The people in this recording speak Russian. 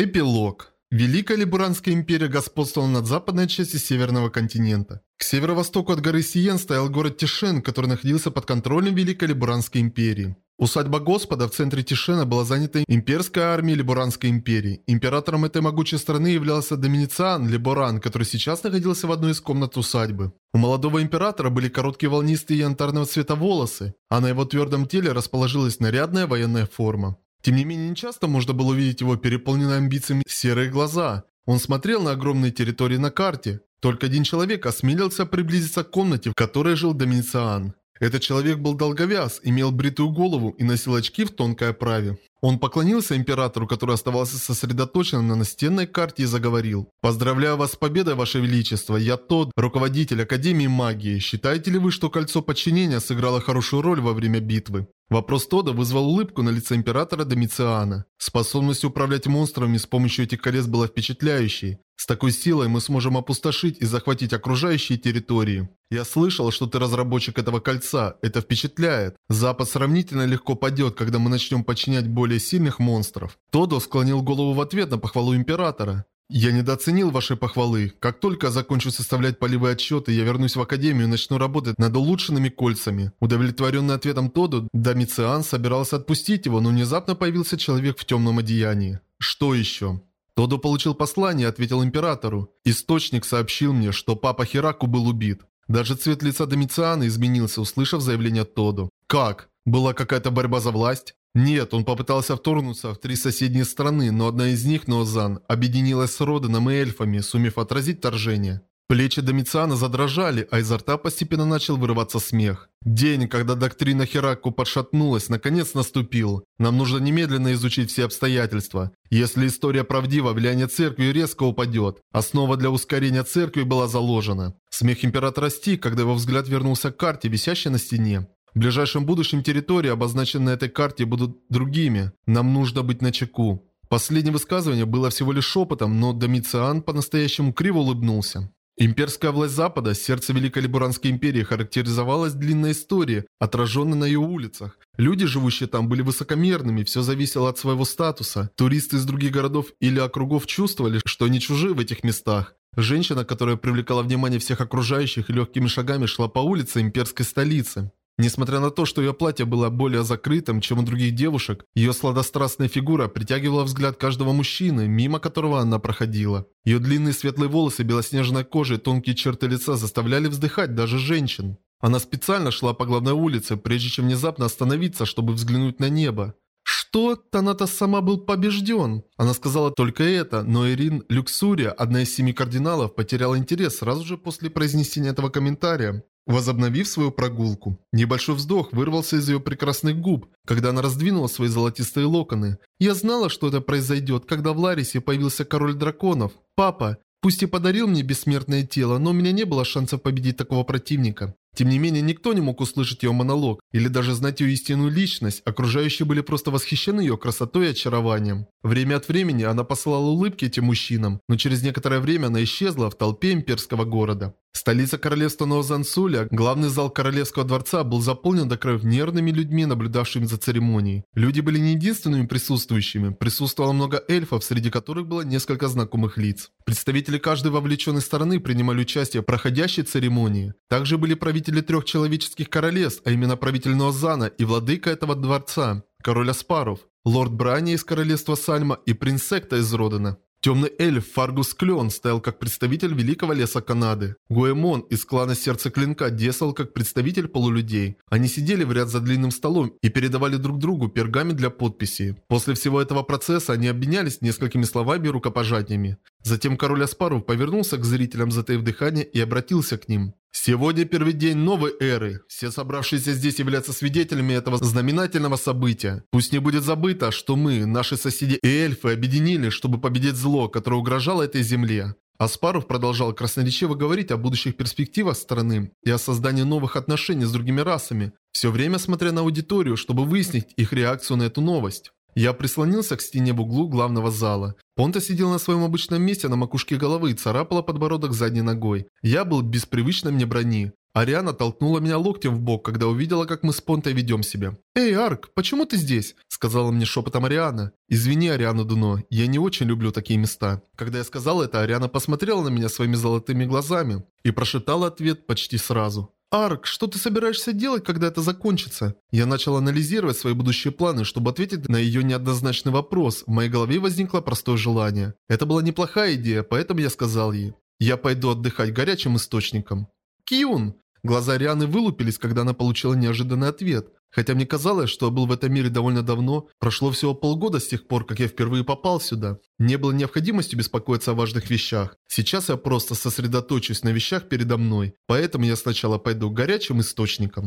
Эпилог. Великая Либуранская империя господствовала над западной частью северного континента. К северо-востоку от горы Сиен стоял город Тишен, который находился под контролем Великой Либуранской империи. Усадьба Господа в центре Тишена была занята имперской армией Либуранской империи. Императором этой могучей страны являлся Доминициан Либуран, который сейчас находился в одной из комнат усадьбы. У молодого императора были короткие волнистые янтарного цвета волосы, а на его твердом теле расположилась нарядная военная форма. Тем не менее, нечасто можно было увидеть его переполненные амбициями серые глаза. Он смотрел на огромные территории на карте. Только один человек осмелился приблизиться к комнате, в которой жил Доминициан. Этот человек был долговяз, имел бритую голову и носил очки в тонкой оправе. Он поклонился императору, который оставался сосредоточен на настенной карте и заговорил. «Поздравляю вас с победой, Ваше Величество. Я тот, руководитель Академии магии. Считаете ли вы, что кольцо подчинения сыграло хорошую роль во время битвы?» Вопрос Тода вызвал улыбку на лице императора Домициана. Способность управлять монстрами с помощью этих колец была впечатляющей. С такой силой мы сможем опустошить и захватить окружающие территории. Я слышал, что ты разработчик этого кольца. Это впечатляет. Запад сравнительно легко падет, когда мы начнем подчинять более сильных монстров. Тодо склонил голову в ответ на похвалу императора. «Я недооценил ваши похвалы. Как только закончу составлять полевые отчеты, я вернусь в Академию и начну работать над улучшенными кольцами». Удовлетворенный ответом Тоду, Домициан собирался отпустить его, но внезапно появился человек в темном одеянии. «Что еще?» Тодо получил послание и ответил императору. Источник сообщил мне, что папа Хераку был убит. Даже цвет лица Домициана изменился, услышав заявление Тоду. «Как? Была какая-то борьба за власть?» Нет, он попытался вторгнуться в три соседние страны, но одна из них, Ноозан, объединилась с Роденом и эльфами, сумев отразить вторжение. Плечи Домициана задрожали, а изо рта постепенно начал вырываться смех. День, когда доктрина Хераку подшатнулась, наконец наступил. Нам нужно немедленно изучить все обстоятельства. Если история правдива, влияние церкви резко упадет. Основа для ускорения церкви была заложена. Смех императора стих, когда его взгляд вернулся к карте, висящей на стене. В ближайшем будущем территории, обозначенные на этой карте, будут другими. Нам нужно быть начеку. Последнее высказывание было всего лишь шепотом, но Домициан по-настоящему криво улыбнулся. Имперская власть Запада, сердце Великой Либуранской империи, характеризовалась длинной историей, отраженной на ее улицах. Люди, живущие там, были высокомерными, все зависело от своего статуса. Туристы из других городов или округов чувствовали, что они чужие в этих местах. Женщина, которая привлекала внимание всех окружающих, легкими шагами шла по улице имперской столицы. Несмотря на то, что ее платье было более закрытым, чем у других девушек, ее сладострастная фигура притягивала взгляд каждого мужчины, мимо которого она проходила. Ее длинные светлые волосы, белоснежная кожа и тонкие черты лица заставляли вздыхать даже женщин. Она специально шла по главной улице, прежде чем внезапно остановиться, чтобы взглянуть на небо. Что? Таната сама был побежден. Она сказала только это, но Ирин Люксурия, одна из семи кардиналов, потеряла интерес сразу же после произнесения этого комментария возобновив свою прогулку. Небольшой вздох вырвался из ее прекрасных губ, когда она раздвинула свои золотистые локоны. «Я знала, что это произойдет, когда в Ларисе появился король драконов. Папа, пусть и подарил мне бессмертное тело, но у меня не было шансов победить такого противника. Тем не менее, никто не мог услышать ее монолог или даже знать ее истинную личность, окружающие были просто восхищены ее красотой и очарованием. Время от времени она посылала улыбки этим мужчинам, но через некоторое время она исчезла в толпе имперского города. Столица королевства Новозансуля, главный зал королевского дворца был заполнен до краев нервными людьми, наблюдавшими за церемонией. Люди были не единственными присутствующими, присутствовало много эльфов, среди которых было несколько знакомых лиц. Представители каждой вовлеченной стороны принимали участие в проходящей церемонии. Также были правители трех человеческих королевств, а именно правитель Ноозана и владыка этого дворца, король Аспаров, лорд Брани из королевства Сальма и принц Секта из Родена. Темный эльф Фаргус Клен стоял как представитель Великого Леса Канады. Гуэмон из клана Сердца Клинка действовал как представитель полулюдей. Они сидели в ряд за длинным столом и передавали друг другу пергами для подписи. После всего этого процесса они обменялись несколькими словами и рукопожатиями. Затем король Аспару повернулся к зрителям, затаив дыхание, и обратился к ним. Сегодня первый день новой эры. Все собравшиеся здесь являются свидетелями этого знаменательного события. Пусть не будет забыто, что мы, наши соседи и эльфы, объединились, чтобы победить зло, которое угрожало этой земле. Аспаров продолжал красноречиво говорить о будущих перспективах страны и о создании новых отношений с другими расами, все время смотря на аудиторию, чтобы выяснить их реакцию на эту новость. Я прислонился к стене в углу главного зала. Понта сидел на своем обычном месте на макушке головы и царапала подбородок задней ногой. Я был без привычной мне брони. Ариана толкнула меня локтем в бок, когда увидела, как мы с Понтой ведем себя. «Эй, Арк, почему ты здесь?» – сказала мне шепотом Ариана. «Извини, Ариана Дуно, я не очень люблю такие места». Когда я сказал это, Ариана посмотрела на меня своими золотыми глазами и прошептала ответ почти сразу. «Арк, что ты собираешься делать, когда это закончится?» Я начал анализировать свои будущие планы, чтобы ответить на ее неоднозначный вопрос. В моей голове возникло простое желание. Это была неплохая идея, поэтому я сказал ей. «Я пойду отдыхать горячим источником». «Киун!» Глаза Рианы вылупились, когда она получила неожиданный ответ. Хотя мне казалось, что я был в этом мире довольно давно, прошло всего полгода с тех пор, как я впервые попал сюда. Не было необходимости беспокоиться о важных вещах. Сейчас я просто сосредоточусь на вещах передо мной, поэтому я сначала пойду к горячим источникам.